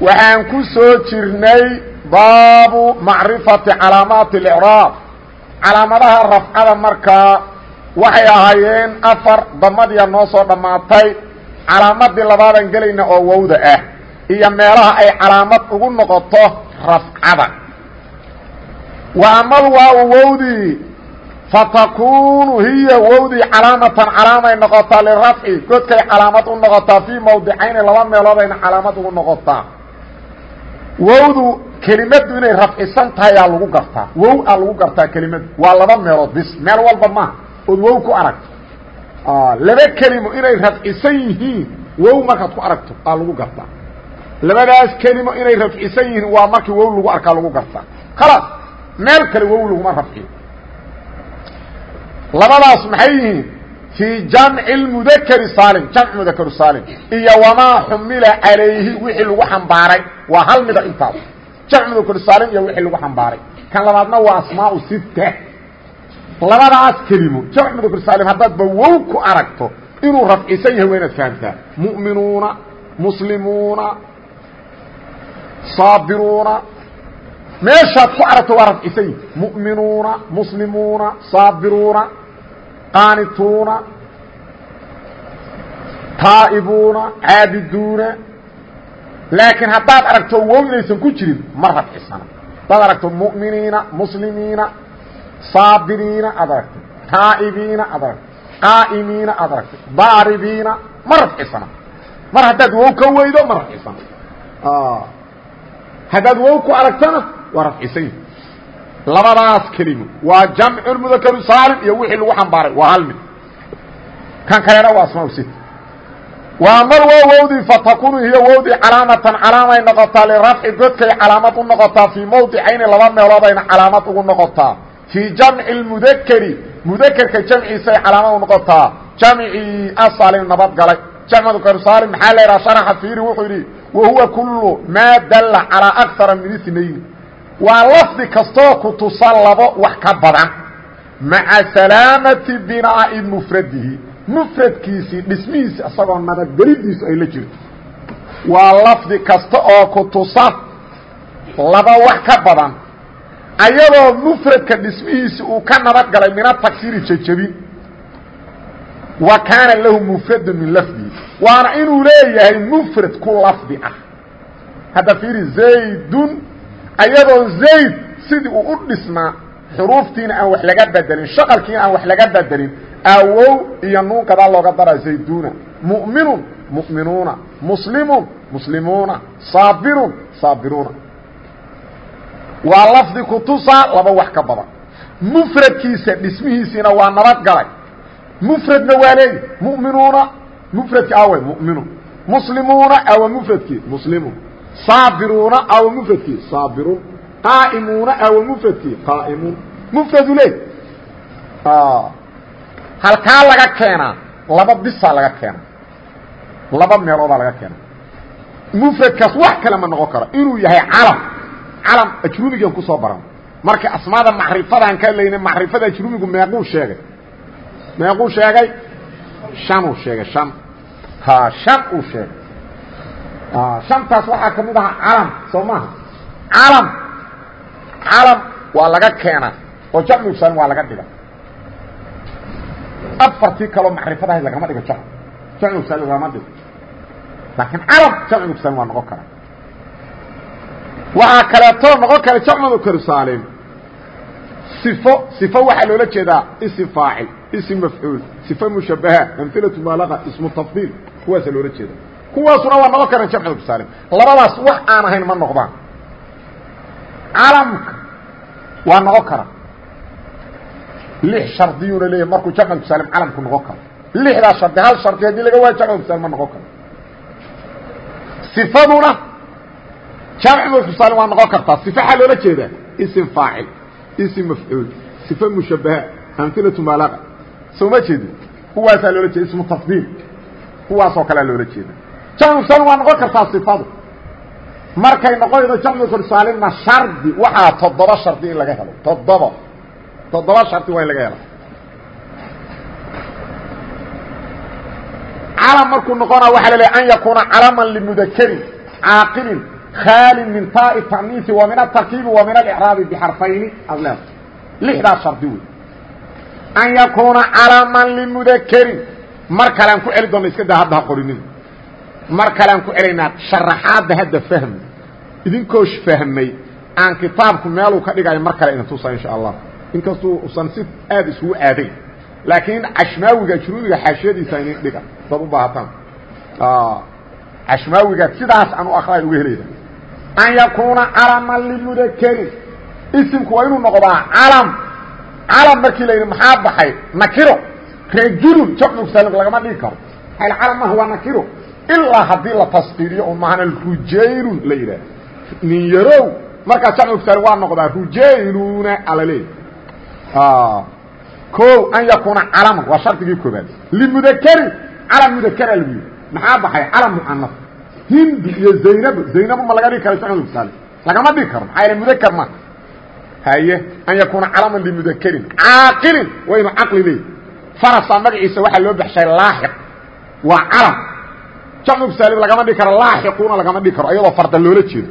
waxaan ku soo jirnay baabu macrifati calaamaati اlicraab calaamadaha rafcada markaa waxay ahaayeen afar damadiya noo soo dhammaatay. Calaamadii labaadan gelayna oo wowda ah. Iyo meelaha ay calaamad ugu noqoto rafcada. Wa amal waawu wowdii fatakuunu hiya wowdii calaamatan calaaday noqotaa lirafci. Godkay calaamad u noqotaa fii mawdicayni laba meelood ayna calaamad ugu noqotaa wowdu kelimadu inay rafcisan tahay aa lagu gartaa. Wow aa lagu gartaa kelimadu. Waa laba meelood. Bis meel walba maaha ood wow ku aragto laba kelimo inay rafcisan yihiin wow markaad ku aragto aa lagu gartaa. Labadaas kelimo inay rafcisan yihiin waa markii wow lagu arkaa lagu gartaa. Khalaas meel kale wow laguma rafciyo labadaas maxay yihiin fii jamci mudakri saalim jamc mudakru saalim iyo wamaa xumila calayhi wixii lagu xambaaray waa hal mida intaas jamc mudakru saalim iyo wixii lagu xambaaray kan labaadna waa asmaau sita labadaas kelimo jamc mudakru saalim haddaadba wow ku aragto inuu rafcisan yahay waa inaad fahamtaa mu'minuuna muslimuuna saabiruuna meeshaad ku aragto waa rafcisan yihi mu'minuuna muslimuuna saabiruuna qaanituuna taa'ibuuna caabiduuna. Laakiin haddaad aragto wow inaysan ku jirin ma rafcisana. Haddaad aragto mu'miniina muslimiina saabiriina aad aragto. Taa'ibiina aad aragto. Qaa'imiina aad aragto. Daaribiina ma rafcisana. Mar haddaad wow ka weydo ma rafcisana. Haddaad wow ku aragtana waa rafcisan yihi labadaas kelimo waa jamcu mudakaru saalim iyo wixii lagu xambaaray. Waa hal mid. Kan kalena waa asmaa sit waa mar waa wowdii fatakunu hiyo wowdii calaamatan. Calaamay noqotaa lirafci godkay calaamad u noqotaa fii mawdicayni laba meeloodayna calaamad ugu noqotaa. Fii jamci mudakeri mudakerka jamciisay calaamad u noqotaa. Jamcii asalim nabad galay. Jamc mudakaru saalim maxaa yidhaha sharaxa fiiri wuxuu yidhi wa huwa kulu maa dalla calaa akara min isnayn waa lafdi kastoo ku tusa labo wax ka badan. Maca salaamati binaa'i mufradihi. Mufradkiisii dhismihiisi isagoo nabadgelidiisu ay la jirto. Waa lafdi kasta oo ku tusa laba wax ka badan. Ayadoo mufradka dhismihiisi uu ka nabad galay mina tagsiri jejebin wa kaana lahu mufradu min lafdihi waana inuu leeyahay mufrad ku lafdi ah. Hadda fiiri zaydun ayadoo zayd sidii uu u dhisnaa xuruuftiina aan wax laga bedelin shaqalkiina aan wax laga bedelin awow iyo nuun gadaa looga daraa zayduna mu'minun mu'minuuna. Muslimun muslimuuna. Saabirun saabiruuna. Waa lafdi kutusaa laba wax ka badan. Mufradkiisa dhismihiisiina waa nabad galay. Mufradna waa leeyi mu'minuuna. Mufradki awe mu'minun. Muslimuuna awa mufradkii muslimun saabiruuna awa mufradkii saabirun. Qaa'imuuna awa mufradkii qaa'imuun mufradu le halkaa laga keenaa? Laba bisaa laga keenaa. Laba meeloodaa laga keenaa. Mufradkaas wax kale ma noqon karo. Inuu yahay calam. Calam ajrumigan ku soo baran. Marka asmaada macrifadaan ka leynay macrifada ajrumigu meequu sheegay. Meequu sheegay? Shanuu sheegay shan. Ha shan uu sheegay shantaas waxaa ka mid ahaa calam soo maaha calam calam waa laga keenaa oo jamcusan waa laga dhiga afartii kaloo macrifadahayd lagama dhigo jamc. Jamcusan lagama dhigo. Laakiin calam jamcusan waa noqon kara waxaa kaleeto noqon kara jamcu karsaalim sifo sifo waxaa loola jeedaa ism faacil ism mafcuul sifo mushabaha amhilatu mubaalaqa ismu tafdiil kuwaasa loola jeeda kuwaasuna waa noqon karaan jamcu karsaalim labadaas wax aan ahayn ma noqdaan calamka waa noqon kara lix shardiyuuna leeyahy markuu jamcu karsaalim calamku noqon karo lixdaa shardi hal shardi haddii laga waayo jamcu karsaalim ma noqon karo صifaduna jaamc msal waa noqon kartaa صifa xaa loola jeedaa ism faacil ism mafcuul صifa mushabaha amilatu mubaalaqa soo ma jeedi kuwaasaa loola jeeda ismu tafdiil kuwaasoo kalea loola jeeda jamcu msal waa noqon kartaa صifadu markay noqonaydo jamcu kursaalina shardi. Waxaa toddoba shardi in laga helo. Toddoba toddoba shardi waa in laga helo. Calam markuu noqona waxa la leehay an yakuuna calaman limudakarin caaqilin khaalin min taai taniisi wa min atarkiibi wa min alicraabi bixarfayni ad leeda lixdaas shardi wey an yakuuna calaman limudakarin mar kale aan ku celi doona iska daa hadda ha mar kale aan ku celaynaa sharaxaadda hadda fahmi. Idinkoo fahmay aan kitaabku meeluu ka dhigayo mar kale idin tusa insha allah. Inkastuu usan si aada isugu aadayn laakiin cashmaawiga juruudiga xaashiyadiisa inin dhiga. Dad u baahataan. Cashmaawiga sidaas aan u akriay uga helayda an yakuuna calaman limudakarin isimku waa inuu noqdaa calam. Calam markii la yidhi maxaa baxay? Nakiro. Rajulun jamcu salim lagama dhigi karo. Al calam maaha waa nakiro ilaa haddii la taskiiriyo oo maana rujaylun la yidhaah. Nin yarow markaa jamcu salim waa noqdaa rujayluna alaleey o an yakuuna calaman waa shardigii koobaad limudakarin calam mudakara lagu yidhi. Maxaa baxay? Calam mucanaf hindi iyo zaynab zaynab ma laga dhigi karo jamcu salim lagama dhigi karo maxaa yaele mudakar ma. Haye an yakuuna calaman limudakarin caaqilin waa inu caqli leey farasaa magaciisa waxaa loo baxshay laaxiq. Waa calam jamcu saalim lagama dhigi karo laaxiquuna lagama dhigi karo iyadoo farda loola jeedo.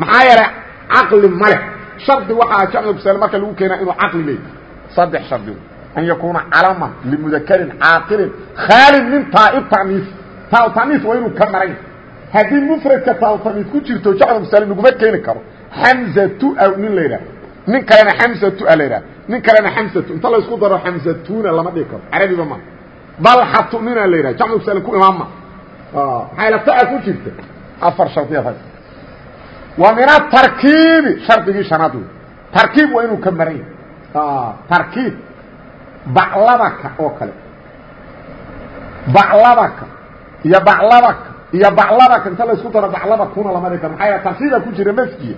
Maxaa yeelay caqli male shardi waxaa jamcu saalim marka lagu keenaa inuu caqli leey saddex shardi. An yakuuna calaman limudakarin caaqilin khaalin min taai taniis taa taniis waa inuu ka maran haddii mufradka taa taniis ku jirto jamcu saalim laguma keeni karo. Xamzatu aw nin la yidhaah nin kalena xamsatu a la yidhaha nin kalena xamsatu. Inta la isku daro xamsatuna lama dhigi karo. Carabiba ma. Dalxatu nina la yidhaha jamcu saalim ku imaanma maxay la taa ku jirta? Afar shardiyaad wa min atarkiibi shardigii shanaad wey tarkiib waa inuu ka maran yahay tarkiib. Baclabaka oo kale. Baclabaka iyo baclabaka iyo baclabaka. Inta la isku daro baclabakuna lama dhigi karo maxaa yaele tarkiibaa ku jira masjiya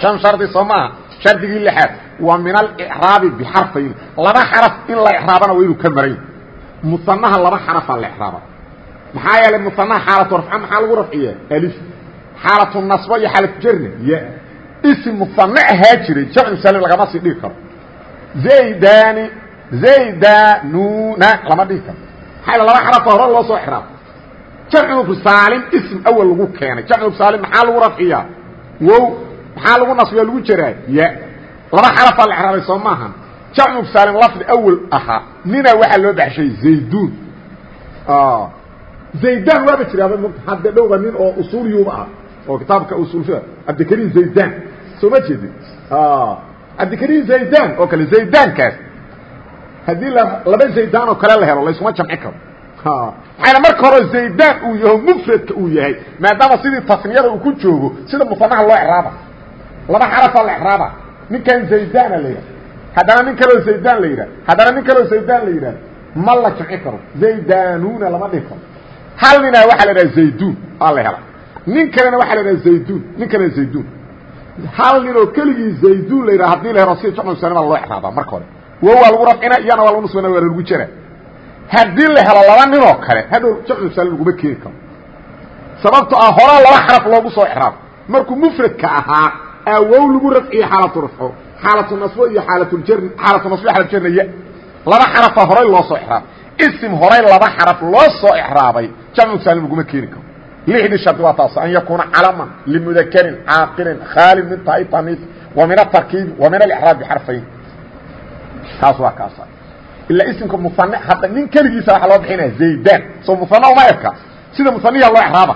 shan shardi soo maaha. Shardigii lixaad. Waa min alicraabi bixarfayn laba xaraf in la icraabana waa inuu ka maran yahay musanaha laba xarafaa la icraaba maxaa yeelay musanaha xaalatu rafca maxaa lagu rafciya alif. Xaalatu nasbo iyo xaalatu jarna ya isim musane ahaa jiray jamcu salim lagama sii dhigi karo. Zaydani zaydanuna lama dhigi karo. Maxaa yeel laba xarafa hore loo soo icraaba jamcu saalim ism awal lagu keenay. Jamcu saalim maxaa lagu rafciyaa? Wow. Maxaa lagu nasbiya lagu jaraa ya laba xarafaa la icraabay soo maaha. Jamcu saalim lafdi awal ahaa. Nina waxaa loo baxshay zaydun zaydan waaba jiraaba hadde dhowba nin oo usuuliyuba ah oo kitaabka usuulfia cabdikariim zaydan soo ma jeedin? Cabdikariim zaydan oo kale zaydankaas haddii laba zaydan oo kale la helo layskuma jamci karo. Maxayna marka hore zaydan uu yaho mufradka uu yahay maadaama sidii tasniyada uu ku joogo sida musanaha loo icraaba laba xarafaa la icraaba ninkan zaydana la yidhah haddana nin kaleo zaydan la yidhah haddana nin kaleo zaydan la yidhah ma la jamci karo. Zaydanuna lama dhihi karo hal ninaa waxaa la dhaha zaydun aa la hela nin kalena waxaa la dhaha zaydun nin kalena zaydun hal ninoo keligii zaydun la yidhaha haddii la helo si loo icraaba marka hore. Wo waa lagu rafcina iyana waa lagu nusbana waa lagu jara haddii la helo laba ninoo kale hadhow jamcu salim laguma keeni karo. Sababto ah horaa laba xaraf loogu soo icraabo markuu mufradka ahaa awow lagu rafciye xaalatu rafco xaalatu nasbo iyo xaalatuljar xaalatu nasbo iyo xaalatujarna ya laba xarafa horay loo soo icraabay isim horay laba xaraf loo soo icraabay jamcu saalim laguma keeni karo lixdii shardi waa taas an yakuuna calaman limudakarin caaqilin khaalin min taai taniis wa min atarkiibi wa min alicraab bixarfayn taas waa kaasa ilaa isimka musane hadda nin keligiisa waxaa loo bixinaya zaydan soo musane uma eka sida musaniya loo icraaba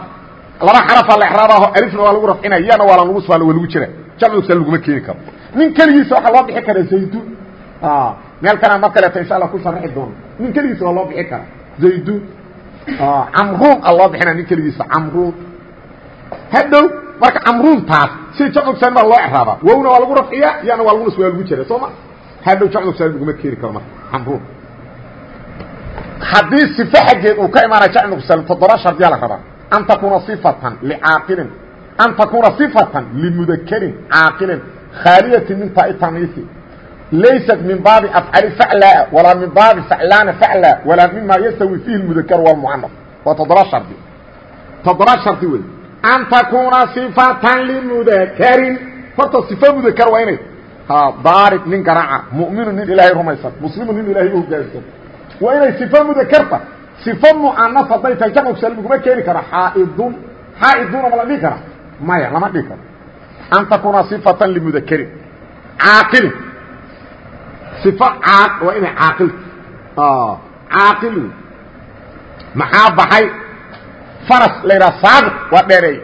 laba xarafaa la icraabaho alifna waa lagu rafcinaya yana waa lagu sbaa waa lagu jira jamcu saalim laguma keeni karo nin keligiisa waxaa loo bixi kara zaydun meel kalea mar kaleeto insha alla ku sharxi doono nin keligiisa waa loo bixi karaa zaydun camruun a loo bixinaya nin keligiisa camruun hadhow marka camruuntaas sida saalim baa loo icraabaa wowna waa lagu rafciyaa yana waa lagu nas waa lagu jira soo ma? Hadhow saalim laguma keeni karo marka camruun haddii sifo xaggeed uu ka imaanaya saalim toddoba shardiyaa la rabaa. An takuuna صifatan licaaqilin an takuuna صifatan limudakarin caaqilin khaaliyati min taai tamiisi laysat min baabi afcali faclaa walaa min baabi faclaana faclaa walaa mima yastawi fiihi mudakar wlmucanaf waa toddoba shardi toddoba shardi wey an takuuna صifatan limudakarin horta صifo mudakar waa inay daarib nin garaaca mu'minu nin ilaahay rumaysan muslimu nin ilahay u hogaansan waa inay صifo mudakarta صifo mucanas hadday tahay jamcu salim kuma keeni karo xaaidun xaaiduna ma la dhihi kara maya lama dhihi karo an takuuna صifatan limudakarin caaqilin صifo caa waa inay caaqilta caaqil maxaa baxay? Faras la yidhaha saabiq waa dheereey.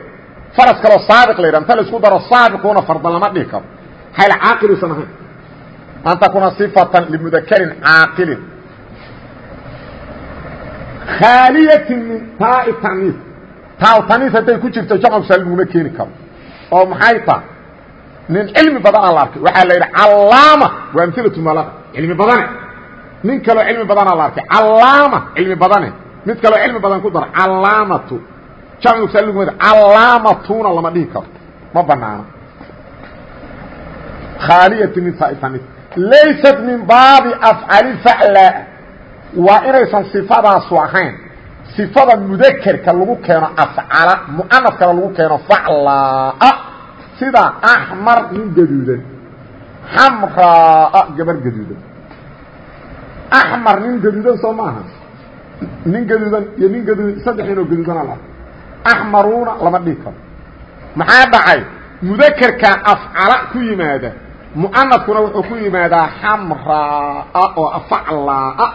Faras kaloo saabiq la yidhaha. Inta la isku daro saabiquuna fardan lama dhihi karo. Hayl caaqiluusan ahayn? An takuuna صifatan limudakarin caaqilin. Khaaliyati min taai taniis taa taniis hadday ku jirto jamcu saalim laguma keeni karo. Oo maxay taha nin cilmi badanaa la arkay. Waxaa la yidhi callaama. Waa amilatu mala cilmi badane. Nin kaloo cilmi badanaa la arkay. Callaama. Cilmi badane. Mid kaloo cilmi badan ku daro callaamatu. Laguma callaamatuna lama dhihi karo. Ma banaano khaaliyati min taai taniis laysat min baabi afcali facla waa inaysan صifadaasu ahayn. صifada mudakerka lagu keeno afcala muanafkana lagu keeno faclaa sida axmar nin gaduudan. Xamraa gabar gaduudan. Axmar nin gaduudan soo maaha. Nin gaduudan iyo nin gaduudan saddex ninoo gaduudana la axmaruuna lama dhihi karo maxaa dhacay? Mudakerkaa afcala ku yimaada. Muanafkuna wuxuu ku yimaadaa xamraa oo faclaa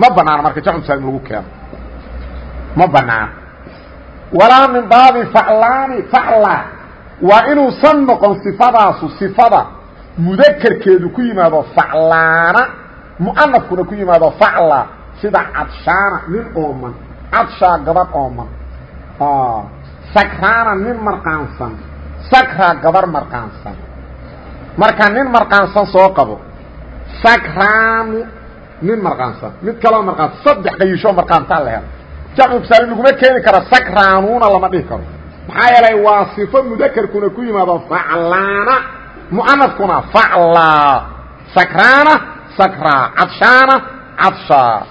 ma banaano marka saalim lagu keeno. Ma banaano walaa min baabi faclaani facla waa inuusan noqon sifadaasu sifada mudakerkeedu ku yimaado faclaana muanafkuna ku yimaado facla sida cadshaana nin ooman cadshaa gabadh ooman sakraana nin marqaansan sakraa gabarh marqaansan. Marka nin marqaansan soo qabo sakraanu nin marqaansan mid kaloo marqaansan saddex qayishoo marqaantaa la helo jamcu saalim laguma keeni karo sakraanuuna lama dhihi karo maxaa yeelay waa sifo mudakerkuna ku yimaado faclaana muanafkuna faclaa sakraana sakraa cadshaana cadshaa.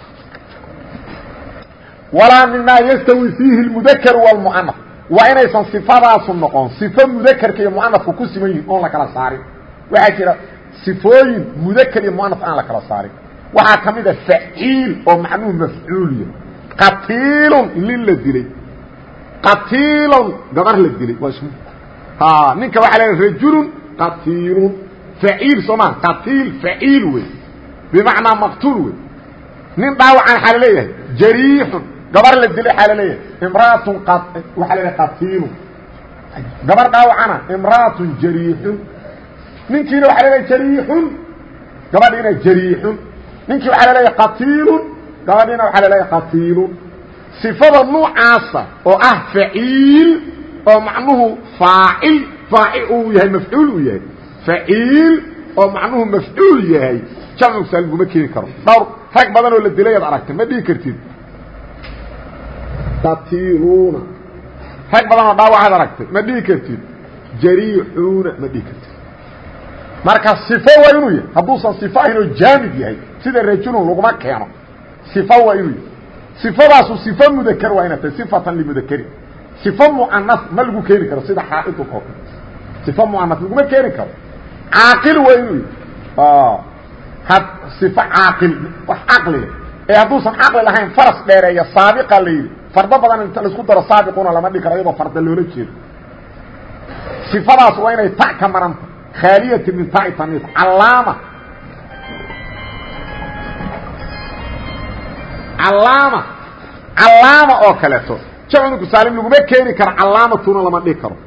Walaa mimaa yastawi fiihi lmudakr wاlmuanaf waa inaysan sifadaasu noqon sifo mudakerka iyo muanafku ku siman yihiin oon la kala saarin. Waxaa jira sifooyin mudaker iyo muanaf aan la kala saarin. Waxaa ka mid a faciil oo macnuhu mafcuuliya qatiilun nin la dilay qatiilun. Gabar la dilay waa ismu. Ninka waxaa leedahay rajulun qatiilun. Faciil soo maa qatiil faciil wey bimacnaa maqtuul wey nin dhaawacan waxaa la leeyahay jariixun. Gabar la dilay waxaa la leeyahay imraatun waxaa leedahay qatiilun. Gabar dhaawacana imraatun jariixun. Ninkiina waxaa la leeyahay jariixun. Gabadhiina jariixun. Ninkii waxaa la leeyahay qatiilun. Gabadhiina waxaa la leeyahay qatiilun sifada nuucaasa oo ah faciil oo macnuhu faacil faacil uu yahay mafcuul uu yahay faciil oo macnuhu mafcuul yahay jamcu saalim kuma keeni karo dhowr rag badan oo la dilay ad aragtay ma dhihi kartid qatiiluuna rag badan oo dhaawacaad aragtay ma dhihi kartid jariixuuna ma dhihi kartid marka صifo waa inuu yahay hadduusan صifo ahayn oo jaamid yahay sida rajulun laguma keeno صifo waa inuu yahay صifadaasu صifo mudakr waa inay tahay صifatan limudakrin صifo muanas ma lagu keeni karo sida xaaidka oo kale صifo muanas laguma keeni karo caaqil waa inuu yahay had صifo caaqil wax caqliga ee hadduusan caqli lahayn faras dheereeya saabiqa la yidhi fardo badan inta laisku daro saabiquna lama dhigi karo iyadoo farda loola jeedo صifadaas waa inay ta ka maranta khaaliyati min taai tamiis callaama callaama callaama oo kaleeto. Jamcu saalim laguma keeni karo callaamatuna lama dhihi karo.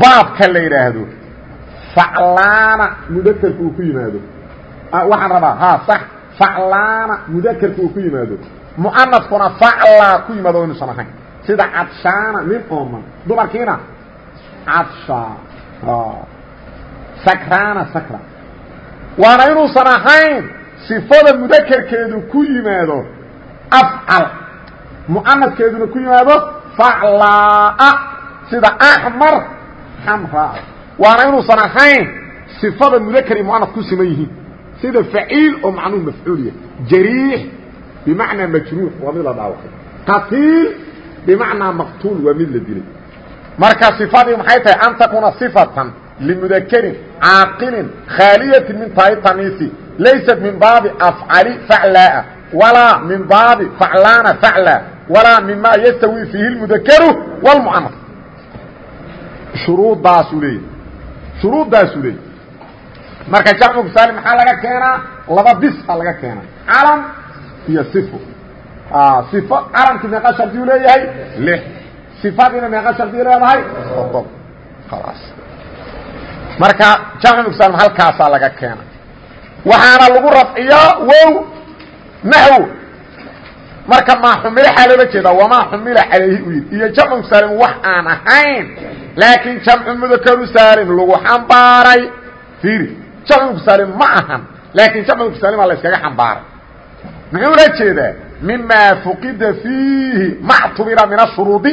Baabka la yidhaahdo faclaana mudakerka uu ku yimaado. Waxaan rabaa ha sax. Faclaana mudakerka uu ku yimaado. Muanafkuna faclaa ku yimaado o inuusan ahayn. Sida cadshaana nin ooman dumarkiina? Cadshaa. Sakraana sakra. Waana inuusan ahayn sifada mudakerkeedu ku yimaado afcal mu'anaskeeduna ku yimaado faclaa sida axmar xamraa waana inuusan ahayn sifada mudakr iyo muanas ku siman yihiin sida faciil oo macnuhu mafcuuliya jariix bimacnaa majruux waa mid la dhaawacay qatiil bimacnaa maqtuul waa mid la dilay marka صifadii maxay tahay an takuna صifatan limudakrin caaqilin khaaliyati min tahay tamiisi laysat min baabi afcali faclaa walaa min baabi faclaana facla walaa mimaa yastawi fiihi اlmudakaru wاlmuanas shuruuddaasuu leeyahy shuruuddaasuu leeyahy marka jamcu saalim maxaa laga keenaa laba bis a laga keena calam iyo sifo sifo calamkii meeqa shardiyu leeyahay lix sifadiina meeqa shardiyu leedahay todob khalaas marka jamcu halkaasaa laga keena waxaana lagu rafciyaa wow naxwo marka maa xumila xaa loola jeedaa wamaa xumila calayhi u yidhi. Iyo jamcu saalim wax aan ahayn laakiin jamcu mudakaru saalim lagu xambaaray. Fiiri jamcu saalim ma ahan laakiin jamcu saalim la iskaga xambaaray. Muxuu la jeedaa? Mima fuqida fiihi mactubira min ashuruudi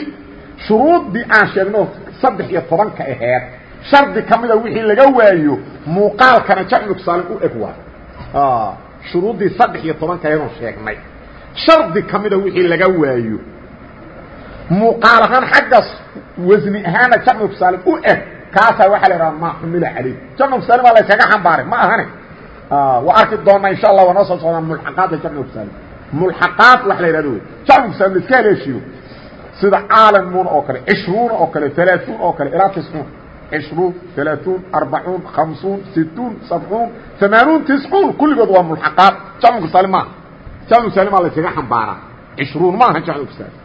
shuruuddii aan sheegno saddex iyo tobanka aheed shardi ka mida wixii laga waayo muuqaalkana jamcu saalim u eg waa shuruuddii saddex iyo tobanka oon sheegnay. Shardi ka mida wixii laga waayo muuqaal ahaan xaggas wasni ahaana jamcu saalim u eg. Kaasaa waxaa la idhaha maa xumila calayh. Jamcu saalim baa la yskaga xambaaray ma ahane waa arki doonaa insha allah waa noo soo socdaa mulxaqaadka jamcu saalim mulxaqaad wax la yidhahdo wey jamcu saalim la iska haleeshiyo sida caalamuun oo kale cishruuna oo kale alaaثuun oo kale ilaa tiscuun cishruun alaaثuun arbacuun hamsuun situun sabcuun amaanuun tiscuun kulligood waa mulxaqaad jamcu saalim maaha jamcu saalim baa la yskaga xambaaraa cishruun ma aha jamcu saalim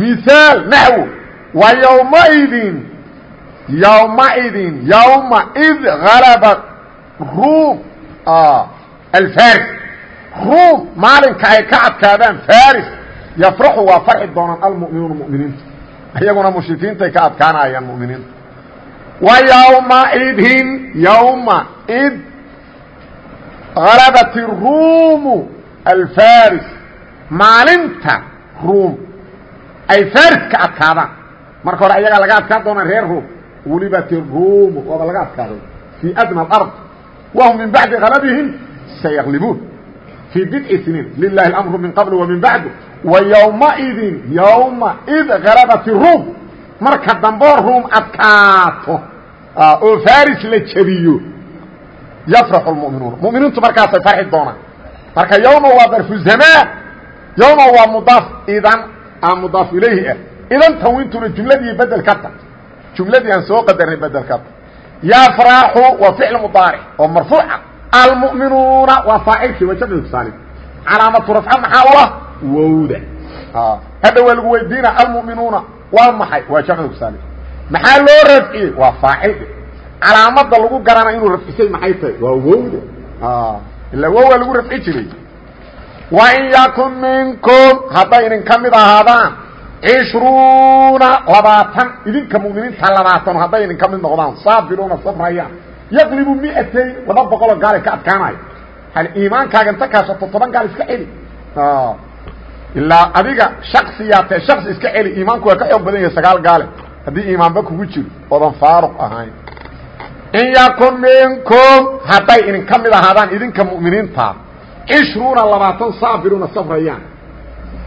miaal naxwo wa ywmaidin ywmaidin ywmaid halaba ruum alfaris ruum maalinka ay ka adkaadaan faris yafraxu waa farxi doonaan almu'minuuna mu'miniinta iyaguna mushrikiintay ka adkaanayaan mu'miniinta. Wa ywmaidin ywmaid halabat ruumu alfaris maalinta ruum ay faris ka adkaadaan. Marka hore ayagaa laga adkaan doonaa reer ruum. Welibat ruumu waaba laga adkaaday. Fii adna alard wahum min bacdi halabihim sayaqlibuun siniin lilahi اlamru min qabl wa min bacdu wa ywmaidin ywmaid halabat ruum marka damboo ruum adkaato oo faris la jebiyo yafraxu lmu'minuuna mu'miniintu markaasay farxi doonaan marka yowma waa darfu zamaan yowma waa mudaaf idan mudaaf ilayhi ah idan tanwiintuna jumladii bedel ka ta jumladii aan soo qadarnay bedel ka ta yafraxu waa ficl mudaaric oo marfuuca almu'minuuna waa faacilkii waa jamcu saalim calaamatu rafca maxaa u ah wowda hadha waa lagu weydiina almu'minuuna waa maxay waa jamcu saalim maxaa loo rafciyey waa faacilka calaamada lagu garana inuu rafcisay maxay tahay waa wowda ilaa wowaa lagu rafci jiray wain yakun minkum hadday idin ka mid ahaadaan cishruuna labaatan idinka muminiinta labaatan hadday idin ka mid noqdaan saabiruuna sabrayaan yaqlibu miatayn laba boqoloo gaala ka adkaanayo hal iimaankaaga inta kaashato toban gaal iska celi. Ilaa adiga shaksiyaa tae shaksi iska celi iimaanku waa ka xoog badan yahay sagaal gaale. Haddii iimaanba kugu jiro oodan faaruq ahayn. In yakun minkum hadday idin ka mid ahaadaan idinka mu'miniinta cishruuna labaatan saabiruuna safrayaan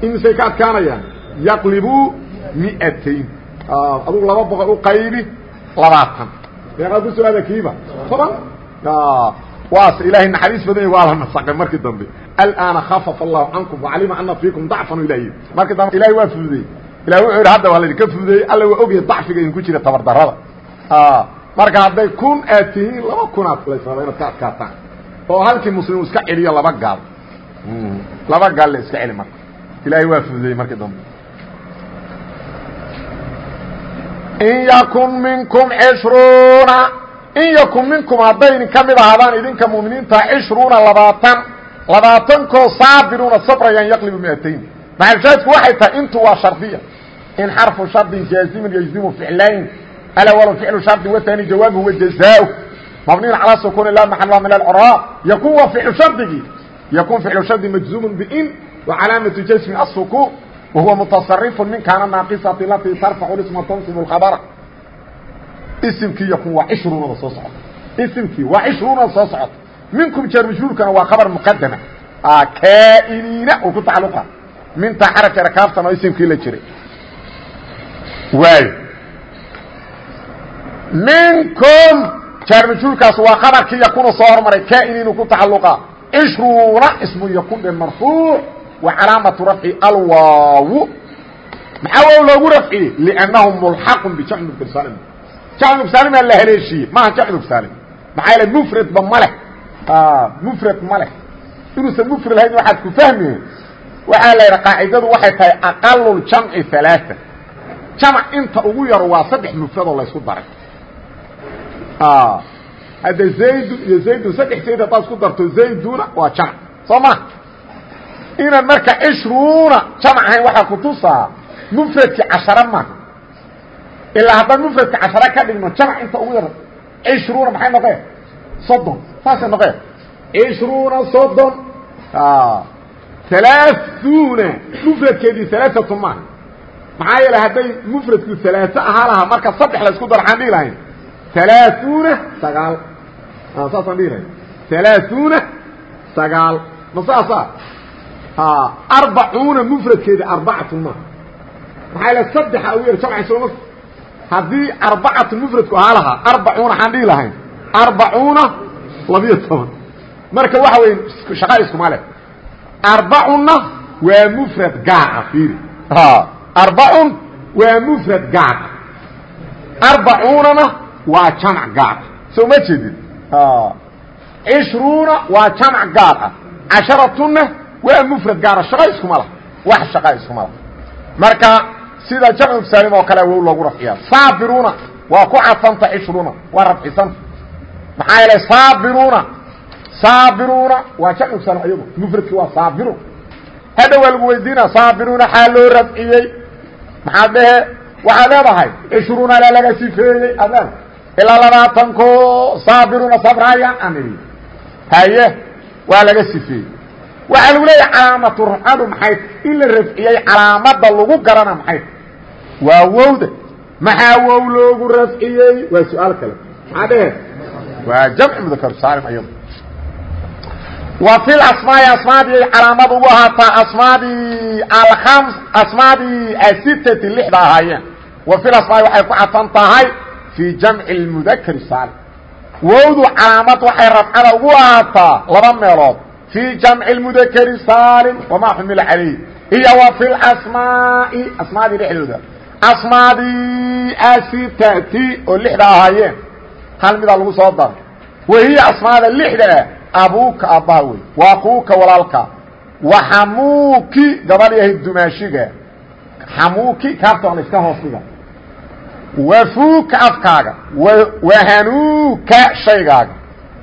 imisay ka adkaanayaan? Yaqlibuu miatayn adugu laba boqol u qaybi labaatan. Meeqaa ku soo aada kiiba toban? Waas ilaahay naxariis badanya waa la nasaqay markii dambe. Alana khafafa allahu cankum wacalima ana fiikum dacfan ilah yidhi markii dambe ilahay waa fududeeyey. Ilahi wuxuu yidhi hadda waa laydinka fududeeyey. Alla waa ogyahay dacfiga idinku jira tabardarada marka hadday kun aad tihiin laba kunaad laysraba inaad ka adkaataan oo halkii muslim iska celiyo laba gaal. Laba gaal la iska celi marka. Ilaahay waa fududeeyey markii dambe. In yakun minkum cishruuna in yakun minkum hadday idin ka mid ahaadaan idinka mu'miniinta cishruuna labaatan labaatankoo saabiruuna sabrayaan yaqlibu miatayn. Maxalshaadku waxay tahay intu waa shardiya. In xarfu shardin jaazimin yajzimu ficlayn. Alawal ficlu shardin waani jawaabuhu wajazaaءu mabniyn calى sukun la maxal min acraab yakun waa ficlu shardigii. Yakun ficlu shardi majzuumun bin wa calaamatu jasmi asukun wa huwa mutasarifu min kaana naaqisati latii tarfacu isma tansibu lkhabara isimkii yakun waa cishruunada soo socota isimkii waa cishruunada soo socota minkum jarmajhuurkana waa khabar muqadama kaa'iniina uu ku tacaluqa minta xarafka rakaabtan oo isimkii la jiray. Waayo. Minkum jaarmajhuurkaas waa khabarkii yakuna soo hormaray. Kaa'iniinu ku tacaluqa cishruuna ismu yakun dhe marfuuc wa calaamatu rafci alwaawu. Maxaa waaw loogu rafciyey liannahu mulxaqun bijacmi bsaalim jacmi bsaalim aa la haleeshiiyey maaha jacmi bsaalim maxaa yaele mufradba ma leh. Mufrad ma leh. Inuusan mufrad lahayn waxaad ku fahmiye waxaa la yidha qaacidadu waxay tahay aqaluljamci alaaثa jamac inta ugu yaro waa saddex mufradoo laysku daray. Hadda zaydun iyo zaydun saddex zayd haddaad isku darto zayduna waa jamac soo ma inaan marka cishruuna jamac ahayn waxaa kutusaa mufradkii cashara maaha ilaa haddaan mufradka cashara ka dhigno jamac inta ugu yaro cishruuna maxay noqeen soddon saasay noqeen cishruuna soddon alaaثuuna mufradkeedii alaaatun maaha maxaa yeele hadday mufradku alaaثo ahaa lahaa marka saddex la isku daro xaan dhihi lahayn alaaثuuna sagaal saasaan dhihi lahayn alaaثuuna sagaal ma saasa arbacuuna mufradkeedi arbacatun maaha maxaa yeele saddexa ugu yar jamca sooma haddii arbacatun mufradku ahaa lahaa arbacuuna xaan dhihi lahayn arbacuuna labiyo toban. Marka waxa weeye shaqa iskuma leh arbacunna waa mufrad gaar ah fiiri. Arbacun waa mufrad gaar ah arbacuunana waa jamac gaar ah soo ma jeedid cishruuna waa jamac gaar ah. Casharatunna waa mufrad gaara shaqa iskuma lah wax shaqa iskuma lah marka sida jamcu saalim oo kale wow loogu rafciyaa. Saabiruuna waa ku cadfanta cishruuna waa rafcisanta maxaa yeelay saabiruuna saabiruuna waa jamcu saalim ayadu mufradki waa saabiruun hadha waa lagu weydiina saabiruuna xaa loo rafciyey. Maxaad dhehe waxaad leedahay cishruuna la laga sifeeyey leedahay ilaa labaatanko saabiruuna sabrayaan aan idhi haye waa laga sifeeyey waxaa lagu leeyahay calaamatu rafcadu maxay? In la rafciyey calaamada lagu garana maxay waa wowda maxaa wow loogu rafciyey? Waa su'aal kale. Maxaa dhehe waa jamc mudakar saalim ayadu wa fi asmaai asmaadii calaamad ugu ahaataa asmaadii alams asmaadii asitati lixda ahaayeen. Wa fi asmaai waxay ku cadfan tahay fii jamci اmudakr saalim. Wowdu calaamad waxay rafcada ugu ahaataa laba meelood. Fii jamci اmudakri saalim wamaa xumila calayh iyo wa fi asmaai asmaadii dhexdooda asmaadii asitati oo lixda ahaayeen. Hal midaa lagu soo daro wahiya asmaada lixda ah abuuka aabbaha wey wa akuuka walaalka wa xamuuki gabadh yahay dumaashiga xamuuki iska hoos dhiga wafuuka afkaaga wahanuuka shaygaaga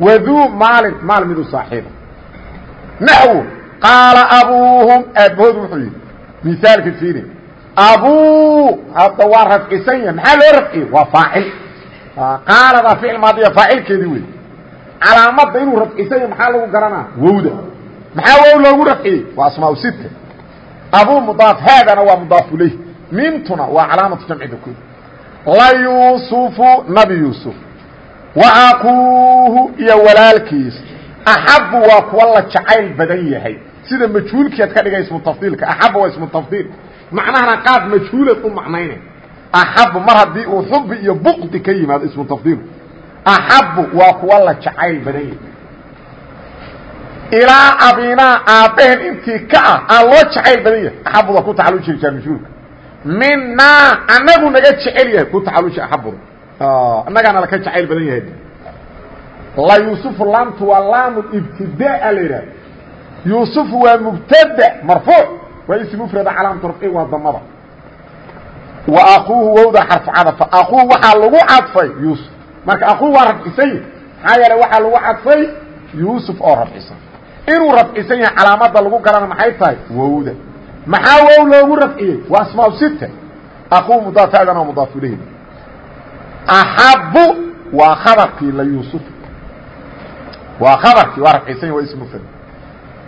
waduu maalin maal midu saaxiiba. Naxwo qaala abuuhum aabbahood wuxuu yidhi abuu hadda waa rafcisan yahay maxaa loo rafciyey waa faacil. Qaaladaa ficil maadiya faacilkeedii wey calaamadda inuu rafcisanya maxaa lagu garanaa? Wowda. Maxaa wow loogu rafciyey waa asmaa sita abuu mudaaf haadana waa mudaaf ilayh miimtuna waa calaamatu jamci dukuur la yuusufu nabi yuusuf. Wa akuuhu iyo walaalkiis. Axabu waa kuwa la jacayl badan yahay. Sida majhuulkii ad ka dhigay ismu tafdiilka. Axabu waa ismu tafdiil macnahana qaad majhuulad u macnayna axabu mar haddii uu xubi iyo buqdi ka yimaado ismu tafdiilku axabu waa kuwa la jacayl badan yahay ilaa abinaa aabbaheen intii ka ah aan loo jacayl badan yahay axabuda ku tacaluji jirtaa majhuulka minaa anagu naga jecel yahay ku tacaluji axabuda annagaana laka jacayl badan yahay. La yuusufu laamtu waa laamu ibtidaa la yidhaha yuusufu waa mubtada marfuuc waa ism mufrada calaamatu rafci waa damada. Wa akuuhu wowda xarfu cadafa akuuhu waxaa lagu cadfay yuusuf. Marka aquu waa rafcisan yahi maxaa yeele waxaa lagu cadfay yuusuf oo rafcisan inuu rafcisan yahay calaamada lagu garana maxay tahay? Wowda. Maxaa wow loogu rafciyey waa asmaa sita aquu mudaaf haadana waa mudaaf ilayhi. Axabu waa khabarkii la yuusuf. Waa khabarkii waa rafcisan yahi waa ism mufrad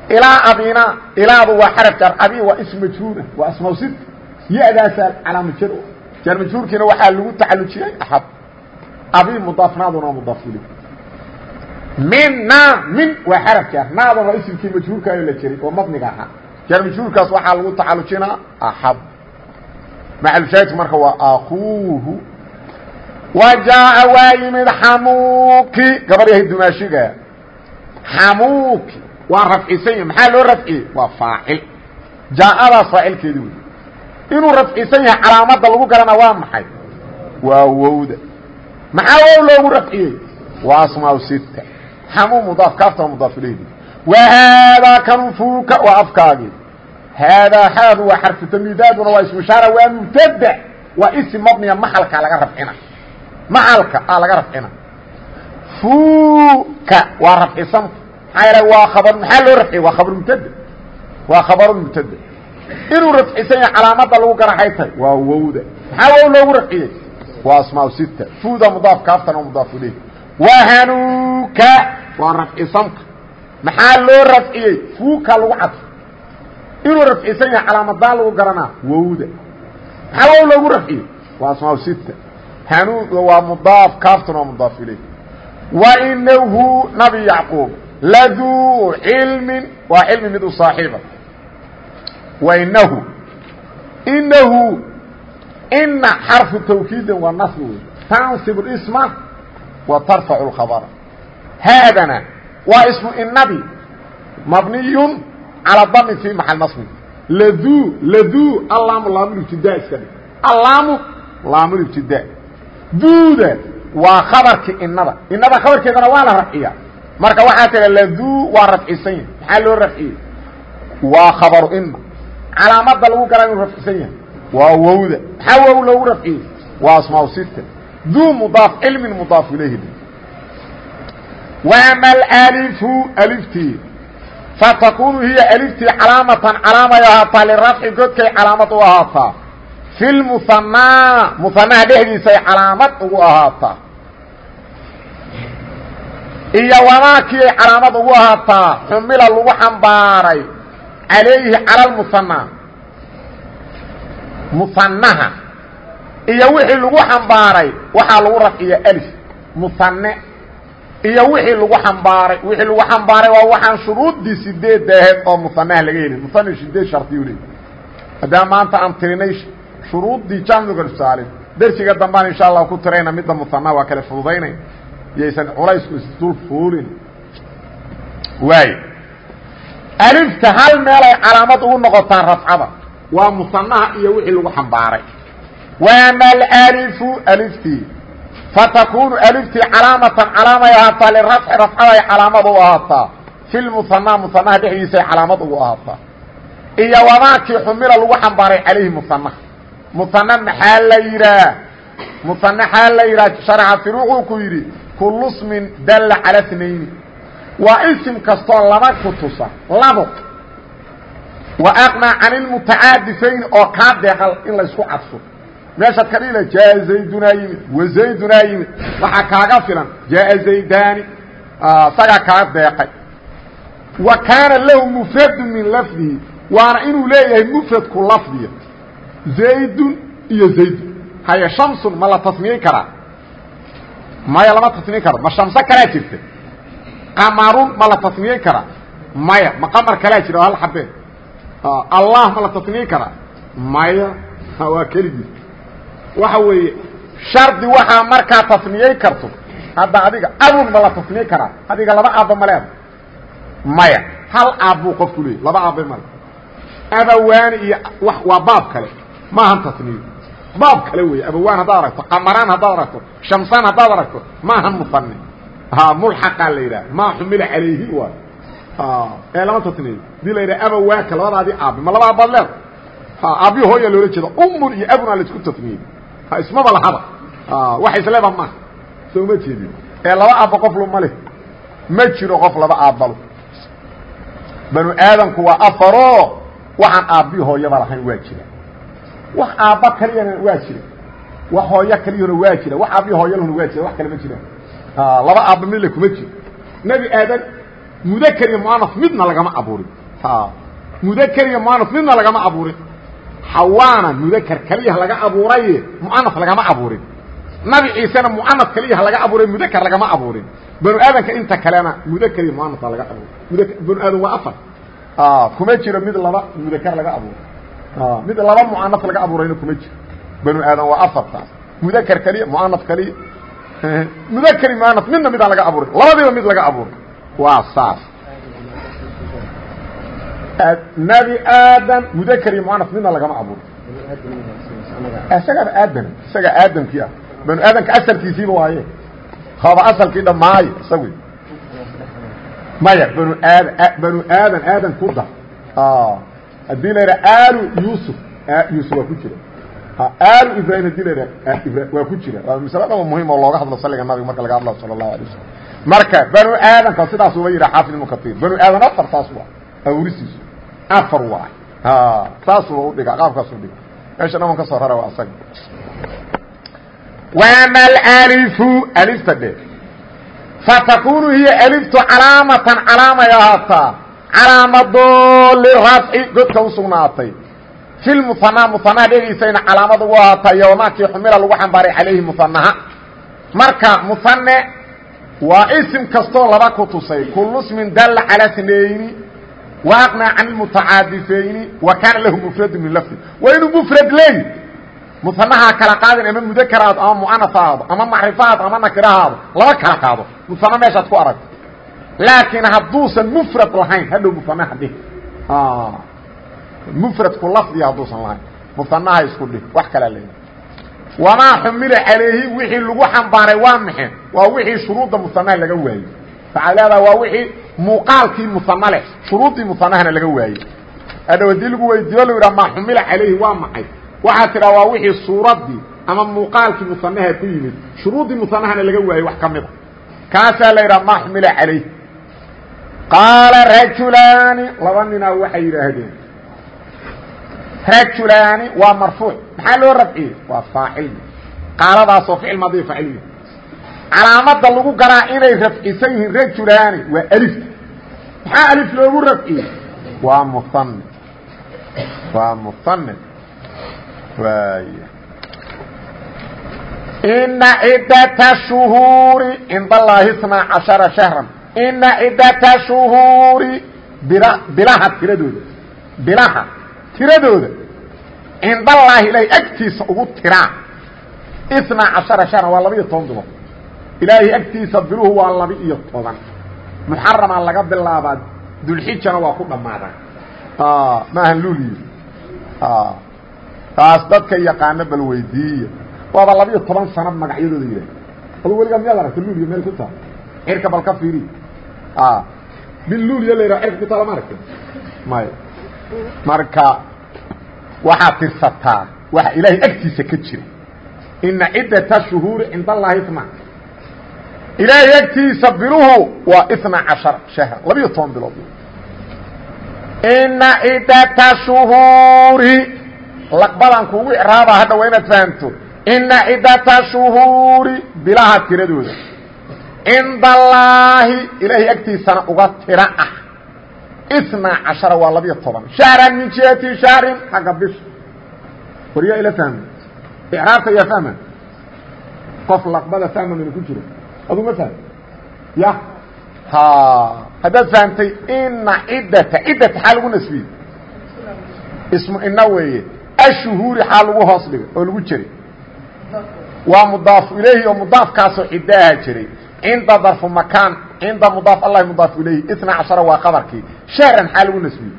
ilaa abina ilaadu waa xaraf jar abi waa ism majhuura waa asmawsid ya-daasa calaama jar jar majhuurkiina waxaa lagu tacalujiyey axad. Abi mudaafnaaduna mudaaf ilay min na min waa xaraf jar naaduna waa ismkii majhuurkaayo la jiray oo mabniga ahaa. Jar majhuurkaas waxaa lagu tacalujinaa axad. Macalshaahidku marka waa akuuhu wa jaaءa waa yimid xamuuki gabar yahay dumaashiga. Xamuuki waa rafcisan yahi maxaa loo rafciyey waa faacil. Jaaadaas faacilkeedi wey inuu rafcisan yahay calaamadda lagu garana waa maxay? Waa wowda. Maxaa wow loogu rafciyey? Waa asmaa sita xamuu mudaaf kaafta mudaaf ilayhi wa haadaa kanufuuka waa afkaagii. Haadaa xaadu waa xarfu tamiidaaduna waa ismushaara waa mubtada. Waa isi mabniya maxalkaa laga rafcina. Maxalka aa laga rafcina. Fuuka waa rafcisanta yeele waa khabar maxaa loo rafciyey waa khabar mubtada. Waa khabaru mubtada. Inuu rafcisan yahay calaamadda lagu garaxay tahay waa wowda. Maxaa wow loogu rafciyey waa asmaa sita fuuda mudaaf kaaftan oo mudaaf ilayh wahanuuka waa rafcisanta maxaa loo rafciyey fuuka lagu cadfo inuu rafcisan yahay calaamadaan lagu garanaa wowda. Maxaa wow loogu rafciyey waa asmaa sita hanuuda waa mudaaf kaaftan oo mudaaf ilayh wainahu nabi yacquub laduu cilmin waa cilmi mid u saaxiiba wainahu inahu ina xarfu tawkiidin waa nasbi wey tansib isma wa tarfacu اkhabra haadana waa ismu inadi mabniyun calى dami fi maxal nasbi laduu laduu allaamu laamulibtidaa iska dhig allaamu laamulibtidaa duuda waa khabarkii inada inada khabarkeedana waa la rafciya marka waxaa tira laduu waa rafcisan yahay. Maxaa loo rafciyey? Waa khabaru ina calaamada lagu garaa inuu rafcisan yahay. Waa wowda. Maxaa wow loogu rafciyey? Waa asmaa sita duu mudaaf cilmin mudaaf ilayhi. Waama alalifu aliftii fatakunu hiya aliftii calaamatan calaamay ahaataa lirafci godkay calaamad u ahaataa. Fi lmuhanaa muhanaha dhexdiisay calaamad ugu ahaataa iyo wamaakii ay calaamad ugu ahaataa xumila lagu xambaaray calayhi cala lmuhanaa muhanaha iyo wixii lagu xambaaray waxaa lagu rafciya alif muhane iyo wixii lagu xambaaray wixii lagu xambaaray waa waxaan shuruuddii sideedda ahayd oo muhanaha laga helin muhane sideed shardiyu leey haddama maanta aan tirinay shuruuddii jamciga saalim dersiga dambaan insha allah ku tirayna midda muhanaha waa kale fududaynay yaysan culaysku isdul fuulin. Waay alifta hal meelay calaamad ugu noqotaa rafcada. Waa musanaha iyo wixii lagu xambaaray. Waama alalifu aliftii fatakunu aliftii calaamatan calaamay ahaataa lirafci rafcaday calaamad u ahaataa. Fi lmusanaa musanaha dhexdiisay calaamad ugu ahaataa. Iyo wamaakii xumila lagu xambaaray calayhi musanaha musana maxaa la yidhaah musane xaa la yidhaah sharxa fir wuxuu ku yidhi kulu smin dalla cala snayni waa isim kastoo laba ku tusa labo. Wa aqnaa can ilmutacaadifayni oo kaa deeqal in laysku cadfo meeshaad ka dhihila jaa zaydunaa yimid wa zaydunaa yimid. Waxaa kaaga filan jaaa zaydaani. Isagaa kaa deeqay wa kaana lahu mufradu min lafdihi waana inuu leeyahay mufradku lafdiya zaydun iyo zaydun. Haye shamsun ma la tasmiyey karaa maya lama tasmiyen karo. Ma shamso kalaa jirta qamarun ma la tasmiyen karaa maya ma qamar kalaa jira hal xabee allah ma la tasmiyen karaa maya waa keligii waxa weeye shardi waxaa markaa tasmiyey karto. Hadda adiga abun ma la tasmiyen karaa. Adiga laba aabba ma leeda maya hal aabbuu qofku leeyay laba aabba male abawaani iyo waa baab kale. Maahan tasmiye baab kale wey abawaan haddaad aragto qamaraan haddaad aragto shamsaan haddaad aragto maaha muani mulxaqaa la yidhaha maa xumila calayhi waay ee lama tasniyo haddii la yidhaha abawaaka labadaadii aabi ma laba aabaad leeda aabi hooya loola jeeda umun iyo abunaa la isku tasniyey ismaba lahaba wax isleeba maaha soo ma jeedin. Ee laba aabba qof luma leh. Ma jiro qof laba aabbalo banu aadamku waa afaro. Waxaan aabbi hooyaba lahayn waa jira wax aabba kaliyana waa jira. Wax hooyo kaliyana waa jira. Wax aabbi hooyalahuna waa jira. Wax kale ma jiraan laba aabba midle kuma jiro nebi aadan mudakr iyo muanaf midna lagama abuurin. Mudakr iyo muanaf midna lagama abuurin. Xawaana mudakr keliya laga abuuraye muanaf lagama abuurin. Nabi ciisena muanaf keliya laga abuuray mudakr lagama abuurin. Banu aadanka inta kalena mudakr iyo muanaf laga abuuray banu aadan waa afar. Kuma jiro mid laba mudakr laga abuuray mid laba muanaf laga abuurayna kuma jiro. Banu aadan waa afartaas mudakr keliya muanaf keliya mudakri muanaf midna midaan laga abuuray labadiiba mid laga abuuray waa saas. Nabi aadam mudakr iyo muanaf midna lagama abuuray isagaaba aadam isagaa aadamkii ah. Banu aadamka asalkiisiiba waaye. Haba asalkii dhammaayo isagu. Maya banu aad banu aadan aadan ku dar haddii la alu yusuf yusuf waa ku jira. Alu ibrahim haddii la waa ku jira. Waa masale dhaba muhiim oo looga hadlo saliga nabiga marka laga hadlayo sala allahu alay wasalam marka banu aadanka sidaas uba yidhaha xaafid ibnu katir banu aadan afar saas waa. Awrisiisu afar waay saasuba udhiga qaabkaasu dhiga meesha dhaman ka soo rara waa asaga. Wama alalifu alifta dhe fatakunu hiya aliftu calaamatan calaamay ahaataa calaamadoo lirafci godka u sugnaatay. Fi lmuhanaa muhanaa dhegiisayna calaamad ugu ahaataa yowmaakii xumila lagu xambaaray calayhi muhanaha marka muhane waa isim kastoo laba ku tusay. Kulu smin dalla calaa snayni wa aqnaa can lmutacaadifayni wa kaana lahu mufradu min lafdi waa inuu mufrad leey musanahaa kala qaadin ama mudakaraado ama muanaf ahaado ama macrifahaado ama nakirahaado laba kala qaado. Musane meeshaad ku aragto laakiin hadduusan mufrad lahayn hadhow musane hadhih mufradku lafdiga hadduusan lahayn. Musanaha isku dhih wax kalaa leeya wamaa xumila calayhi wixii lagu xambaaray waa maxe waa wixii shuruudda musanaha laga waayo waxaad leedaha waa wixii muuqaalkii musana leh shuruuddii musanahana laga waayey. Hadhow haddii lagu weydiiyo lu yidhaha maa xumila calayhi waa maxay? Waxaa tidhaa waa wixii suuraddii ama muuqaalkii musanaha ku yimid. Shuruuddii musanahana laga waayey wax ka mid a kaasaa la yidhaha maa xumila calayh qaala rajulaani laba ninaa waxay yidhaahdeen rajulaani waa marfuuc maxaa loo rafciyey waa faacilmi qaaladaasoo ficil maadi faacilmi calaamada lagu garaa inay rafcisan yihiin rajulaani waa alifta maxaa alif loogu rafciyey waa muane waa muane waay ina ciddata shuhuuri cinda allaahi isnaa cashara shahran ina ciddata shuhuuri bila bilaha tiradooda bilaha tiradooda cindallaahi ilaahay agtiisa ugu tiraa isnaa cashara shahran waa laba iyo toban bilood ilaahay agtiisa biluhu waa laba iyo toban muxaramaa laga bilaabaa dulxijana waa ku dhammaadaa maahan luuliyo taas dadka yaqaano bal weydiiya waaba labiyo toban sano magacyadooda yidhah adu weligaa miyaad aragta luuliya meel ku taal cirka bal ka fiiri bil luuliya la yidhaha cirka ku taala ma aragta maya marka waxaad tirsataa waxa ilaahay agtiisa ka jira ina ciddata shuhuuri cinda allahi isna ilaahay agtiisa biluhu waa isna cashar shahra labiyo toban bilood. Ina ciddata shuhuuri laqbadan kuugu icraaba hadha waa inaad fahamto. Ina ciddata bilaha tiradooda cinda allaahi ilaahay agtiisana uga tira ah. Isnaa cashara waa labiyo toban. Shahran min jihati shahrin xagga bisha war yaa ila fahma icraabta yaa fahma. Qof laqbada fahma mina ku jiro. Ma fahmi? Ya. Ha. Haddaad fahamtay ina ciddata ciddata xaa lagu ismu ina weeye. Ashuhuuri xaa lagu hoos dhigay oo lagu jiray. Waa mudaafu ilayhi oo mudaafkaasoo cinda darfu makaan cinda mudaaf allahi mudaafu ilayhi isna cashara waa qabarkii. Shahran xaa lagu nasbiyey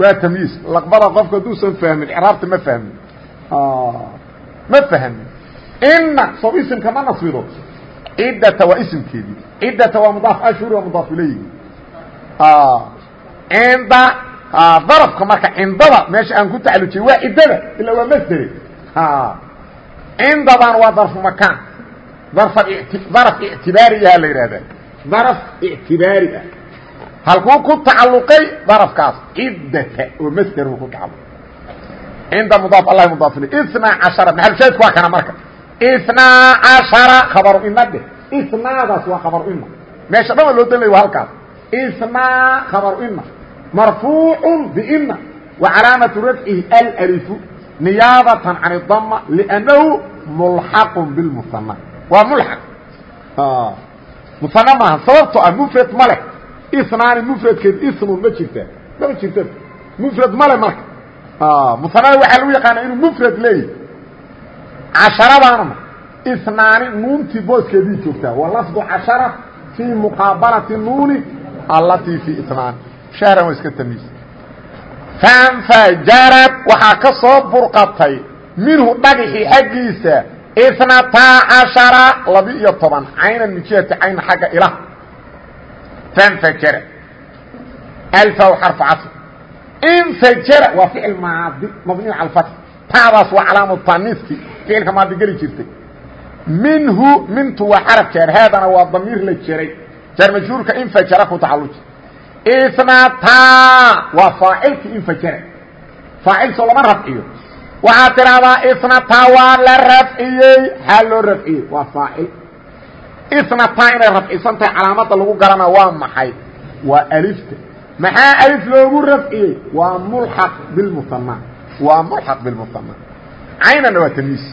waa tamyiis laqbada qofku hadduusan fahmin icraabta ma fahmin. Ma fahmin. Ina soo isimka ma nasbido. Ciddata waa isimkeedii ciddata waa mudaaf ashhuuri waa mudaaf ilayhi cinda darafka marka cindada meesha aan ku tacalujiyey waa ciddada ilaa waa masdere. Cindadan waa darfu makaan daraf ictibaariyaha la yidhahdaa daraf ictibaari ah. Halkuu ku tacalluqay darafkaas ciddata oo masder uu ku tacalluqay cinda mudaaf allahi mudaaf ilay isnaa cashara maxalushaahidku waa kana marka. Isnaa cashara khabaru ina dheh. Isnaadaas waa khabaru ina meesha dhan waa loo dalay waa halkaas. Isnaa khabaru ina marfuucu bina wa calaamatu rafcihi alrifu niyaabatan can idama liannahu mulxaqu bilmusana waa mulxaq musana maaha sababto ah mufrad ma leh. Isnaani mufradkeed ismun ma jirtaa mama jirta. Mufrad ma le marka. Musanada waxaa lagu yaqaana inuu mufrad leeyahy casharadaanna isnaani nuuntii booskeedii joogtaa. Wa lafdu cashara fii muqaabalati nuuni allatii fii isnaani. Shahran waa iska tamiis. Faanfajarad waxaa ka soo burqatay. Minhu dhagixii xaggiisa isnataa cashara laba-iyo toban caynan min jihati cayn xagga ilah fanfajara alfaw xarfu casr infajara waa ficil maadi mabniy cala alfath taadaas waa calaamu taniiskii ficilka maadi geli jirtay minhu mintu waa xaraf jeer haadana waa damiir la jeray jaar majhuurka infajara ku tacaluji isnataa waa faacilkii infajara faacil soo lama rafciyo waxaad tidhaahdaa isnataa waa la rafciyey. Xaa loo rafciyey? Waa faacil. Isnataa inay rafcisan tahay calaamada lagu garana waa maxay? Waa alifta. Maxaa alif loogu rafciyey? Waa mulxaq bilmusanaa waa mulxaq bilmusanaa caynana waa tamiis.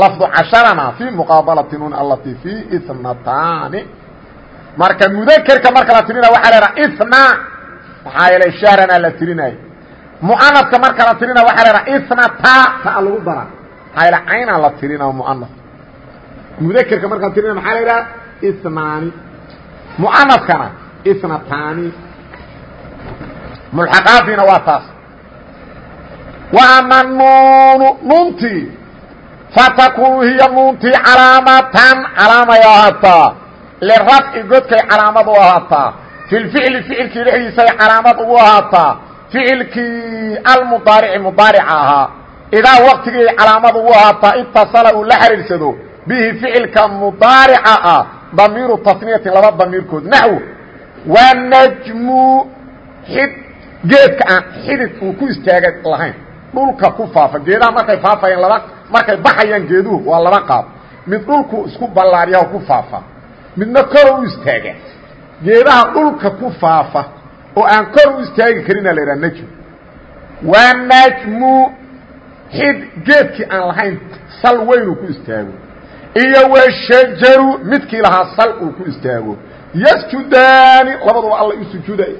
Lafdu casharana fii muqaabalati nun alati fii isnataani. Marka mudakerka marka la tirina waxaa leedaha isna maxaa yeelay shahrana la tirinaayo muanafka marka la tirina waxaa leedaha isnata taa lagu dara yeele caynaa la tirina muanaf mudakerka marka la tirina maxaa la yidhaha isnaani. Muanafkana isnataani mulxaqaadiina waa taas. Wa ama nuunu nuuntii. Fatakunu hiya nuuntii calaamatan calaamay ahaataa. Lirafci godkay calaamad u ahaataa. Fi lficli ficilkii dhexdiisay calaamad ugu ahaataa ficilkii almudaarici mudaarica ahaa idaa waqtigii calaamad ugu ahaataa itasala uu la xiriirsado bihi ficilka mudaarica ah damiiru tasniyatin laba damiirkood. Naxw wanajmu xid geedka aan xidid uu ku istaaga lahayn. Dhulka ku faafa geedaha markay faafayaan laba markay baxayaan geeduhu waa laba qaab. Mid dhulku isku ballaariyaha ku midna kor u istaaga geedaha dhulka ku oo aan kor u istaagi karina la yidhaha najmu wanajmu xid geedkii aan lahayn sal weynuu ku istaago. Iyo washajaru midkii lahaa sal uu ku istaago. Yasjudaani labaduba alla u sujuuday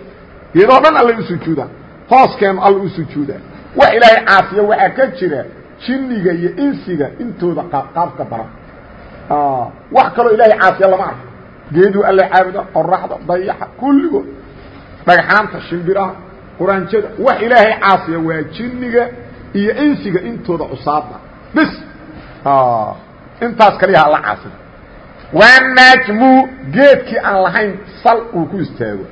geedoo dhan alla u sujuuda hooskeenu alla u sujuuda wax ilaahay caafiya waxaa ka jira jinniga iyo insiga intooda qaabka daran wax kaloo ilaahay caafiya lama arko. Geeduu alla caabuda qoraxda dayaxa kulligood dhagxaanta shimbiraha quraanjada wax ilaahay caafiya waa jinniga iyo insiga intooda cusaada bis! Intaas kaliya alla caasida wanajmu geedkii aan lahayn sal uu ku istaago.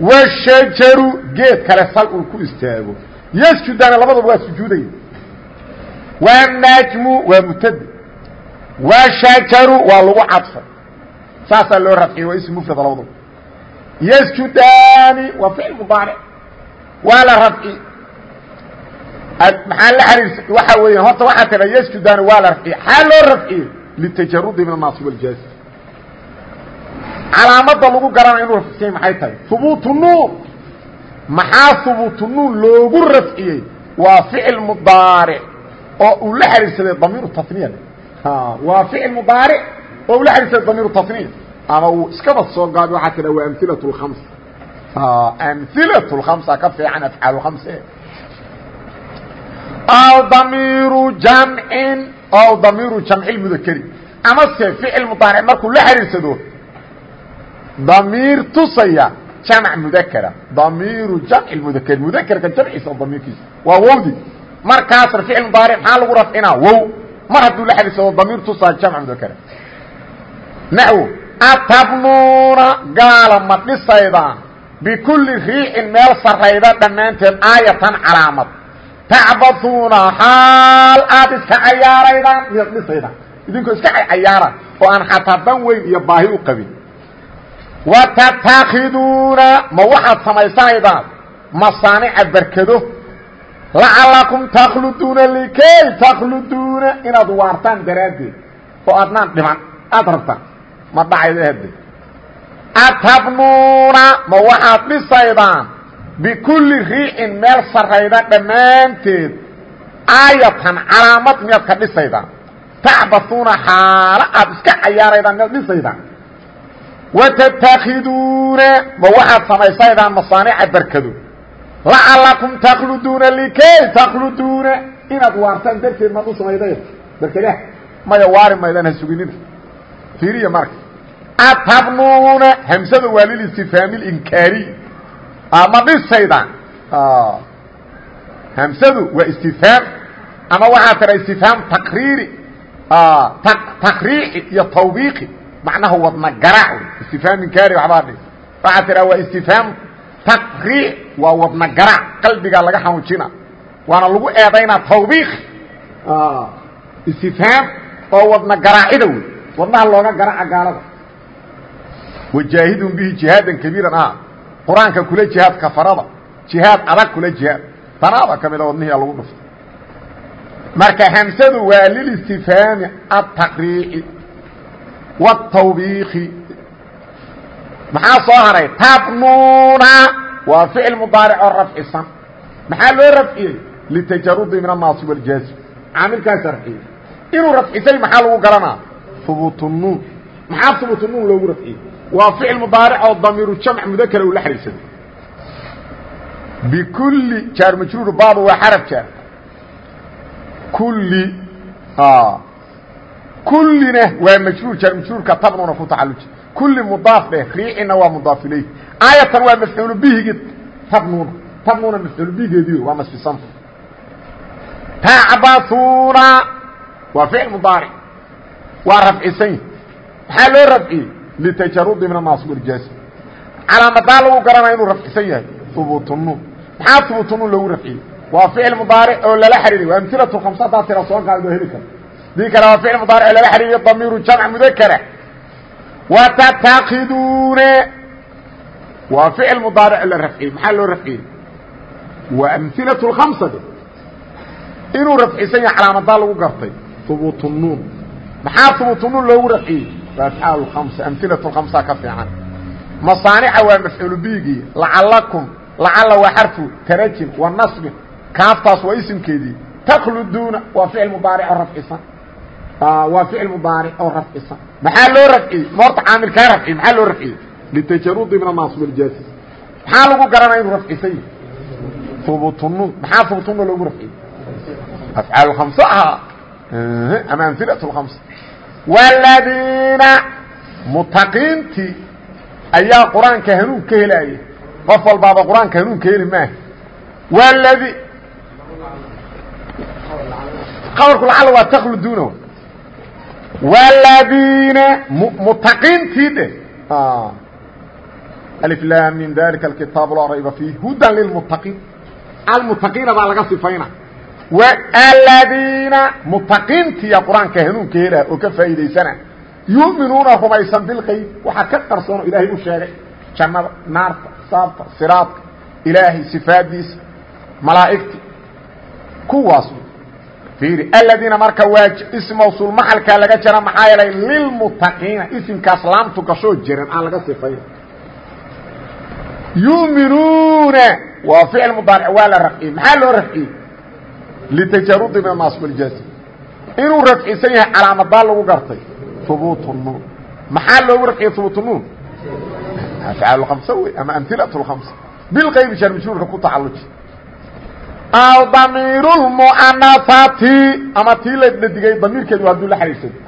Washajaru geed kale sal uu ku istaago. Yasjudaana labadaba waa sujuudaya wanajmu waa mutadi washajaru waa lagu cadfay saasaa loo rafciyey waa ism mufrad labadaba yasjudaani waa ficil mudaaric waa la rafci. Maxaa la xariirsa waxa weeya horta waxaa tidha yasjudaani waa la rafciyey xaa loo rafciyey litajarudi min annaasib waljaasi calaamada lagu garanaya inuu rafciyey maxay tahay? Hubuutu nuun. Maxaa hubuutu nuun loogu rafciyey? Waa ficil mudaaric oo uu la xariirsaday damiiru taniya waa ficil mudaaric oo uu la xariirsaday damiiru taniya ama uu iskaba soo gaabi waxaa tidha waa amhilat اlkhams amhilat اlkhamsa ka fiican afcaal khamse. Aw damiiru jamcin ow damiiru jamci mudakeri amase ficil mudaaric markuu la xiriirsado damiir tusaya jamc mudakera damiiru jamci mudakeri mudakerka jamciisa damiirkiisa. Waa wowdi. Markaasna ficil mudaaric maxaa lagu rafcinaa? Wow. Mar hadduu la xiriirsado damiir tusaya jamc mudakera naxw atabnuuna gaala ma dhisaydaan bikulli riicin meel sarayda dhammaanteed aayatan calaamad tacbaduuna xaal aad iska cayaaraydaan miyaad dhisaydaan idinkoo iska cayaara oo aan xataa dan weyn iyo baahi u qabin wa tatakhiduuna ma waxaad samaysanaydaan masaanica berkado lacalakum takhluduuna likay takhluduuna inaad waartaan daraaddeed oo aadnaan dhiman aad rabtaan ma dhacaydo hade atabnuuna ma waxaad dhisaydaan bikulli riicin meel sarayda dhammaanteed aayatan calaamad miyaad ka dhisaydaan tacbasuuna xaalo aad iska cayaaraydaan miyaad dhisaydaan watattakhiduuna ma waxaad samaysaydaan masaanica barkado lacalakum takhluduuna likay takhluduuna inaad waartaan darteed maad u samayday barkadaha maya waari maydaan ha suginina fiiriya marka atabnuuna hamsada waa lilistifhaami linkaariy ma dhisaydaan hamsadu waa istifhaam ama waxaa tira istifhaam taqriiri taqriici iyo tawbiiqi macnaha wadna garaac istifhaam inkaari waxbaa dhi waxaa tiraa waa istifhaam taqriic waa wadna garaac qalbigaa laga xanuujina waana lagu eedaynaa tawbiiq istifhaam oo wadna garaacida wey wadnaha looga garaaca gaalada wajaahidun bihi jihaadan kabiiran ah. Qur'aanka kula jihaad kafarada jihaad adag kula jihaad. Tanaaba ka mida wadnihii lagu dhuftay. Marka hamsadu waa lilistifhaami ataqriici wاtawbiiki maxaa soo haray? Tabnuuna waa ficil mudaaric oo rafcisan maxaa loo rafciyey? Litajarudi min annaasib wاljaazim caamilkaas rafciyey inuu rafcisay maxaa lagu garanaa? Hubuutu nuun. Maxaa hubuutu nuun loogu rafciyey waa ficil mudaaric oo damiiru jamc mudakara uu la xariirsaday bikulli jaar majruur baaba waa xaraf jaar. Kulli kullina waa majruur jaar majruurka tabnuna ku tacaluji kulli mudaaf dheh riicina waa mudaaf ilayh aayatan waa mafcuulu bihigi tabnuna tabnuna mafcuulu bihigeedii waa masfisanta tacbasuuna waa ficil mudaaric waa rafcisan maxaa loo rafciyey litajarudi min annaas waljaasi calaamadaa lagu garanaya inuu rafcisan yahay hubuutunuun maxaa hubuutunuun loogu rafciyey waa ficil mudaaric oo lala xariiray waa amilatu khamsa haddaa tira soo qaado heli kara dii kale waa ficil mudaaric oo lala xariiriyo damiiru jamc mudakara watattakiduune waa ficil mudaaric la rafciyey maxaa loo rafciyey waa amilatu lkhamsa de inuu rafcisan yahay calaamadaa lagu gartay hubuutunuun maxaa hubuutunuun loogu rafciyey afcaal khamsa amilatu khamsa ka fiican. Masaanica waa mafcuulu biigii lacalakum lacala waa xarfu tarajin wa nasbin kaaftaas waa isimkeedii. Takluduuna waa ficil mudaaric oo rafcisan waa ficil mudaaric oo rafcisan maxaa loo rafciyey moorta caamilkaa rafciyey maxaa loo rafciyey litajarudi min annaasib aljaasi. Maxaa lagu garanaya inuu rafcisan yahay? Hubutunuun maxaa hubutunuun loogu rafciyey afcaal khamsa. Ahaa ama amhilatu lkhamsa waladiina mutaqiintii ayaa qur'aanka hanuun ka helaaya qof walbaaba qur'aanka hanuun ka heli maaha waladi qabarku lacala waa takluduuna waladiina mutaqiintii dhe aliflam min dalika alkitaabu laa rayba fiih hudan lilmutaqiin almutaqiina baa laga sifayna aladiina mutaqiintiya qur'aanka hanuunka helaa oo ka faa'iidaysana yu'minuuna rumaysan bilqayb waxaa ka qarsoono ilaahay u sheegay jannada naarta saabta siraadka ilaahay sifaadiisa malaa'igti kuwaas fiiri aladiina marka waa ism mawsuul maxalkaa laga jara maxaa yeelay lilmutaqiina isimkaas laamtu gashoo jiran aan laga sifayn yu'minuuna waa ficil mudaaric waa la rafciyey maxaa loo rafciyey litajarudi min annaas waljaasi inuu rafcisan yahay calaamadaa lagu gartay hubuut nuun maxaa loogu rafciyey hubuut nuun afcaal khamsa wey ama amhilat lkhamsa bilqaybi sharmshuurka ku tacalluji aw damiir lmu'anafati ama tii la dhadigay damiirkeedu hadduu la xariirsado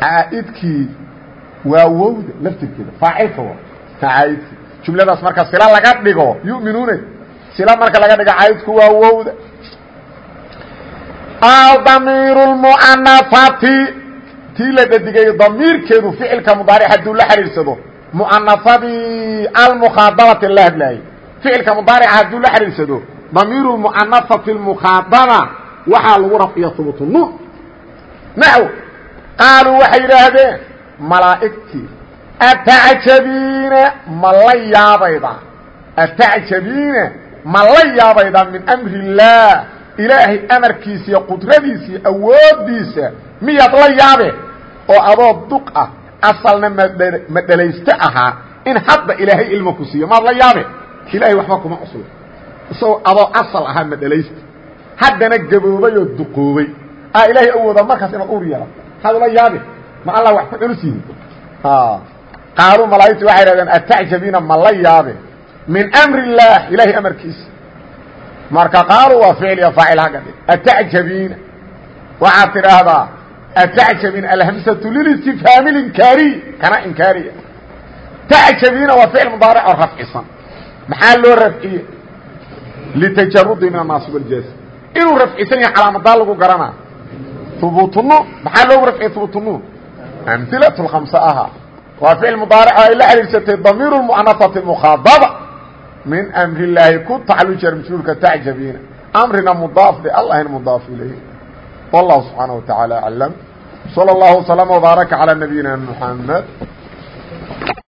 caaidkii waa wowda laftirkeeda faacilka wa caaidkii jumladaas marka sila laga dhigo yu'minuuna sila marka laga dhigo caaidku waa wowda. Damiir lmu'anafati tii la dhadigay damiirkeedu ficilka mudaaric hadduu la xariirsado mu'anafadii almukhaadabati la hadlaayay ficilka mudaarica hadduu la xariirsado damiiru mu'anafati mukhaadaba waxaa lagu rafciya hubutu nuun naxw qaaluu waxay yidhaahdeen malaa'igtii atacjabiina ma la yaabaydaa atacjabiina ma la yaabaydaa min amri illaah ilaahay amarkiisa iyo qudradiisa iyo awooddiisa miyaad la yaabe? Oo adoo duq ah asalna ma dhelayste ahaa in hadda ilaahay ilma ku siiyo. Maad la yaabe? Ilaahay waxba kuma cuslo isagoo adoo asal ahaa ma dhelayste haddana gaboobay oo duqoobay. A ilaahay awooda markaas inaad ur yeelato maxaad ula yaabe? Ma allah wax ku culus qaaluu malaa'igtu waxay hahdeen atacjabiina ma la yaabe min amri illaah ilaahay amarkiisa. Marka qaaluu waa ficil iyo faacil haga dhig atacjabiina waxaad tidhaahdaa atacjabiina alhamsatu lilistifhaami linkaariy kana inkaariya tacjabiina waa ficil mudaaric oo rafcisan maxaa loo rafciye? Litajarudi min annaasib aljaasi inuu rafcisan yahay calaamadaa lagu garanaa hubuutunu maxaa loogu rafciye hubuutunu amhilat lkhamsa ahaa waa ficil mudaaric ay la xidhiirsatay damiiru mu'anasati mukhaadaba min amri illaahi ku taclujar majruurka tacjabiina amrina mudaaf de allahina mudaaf ilayh wallahu subxaanaه wa taعaalى aclam slى اllahu وslama وbaaraka calى nabiyina mxamed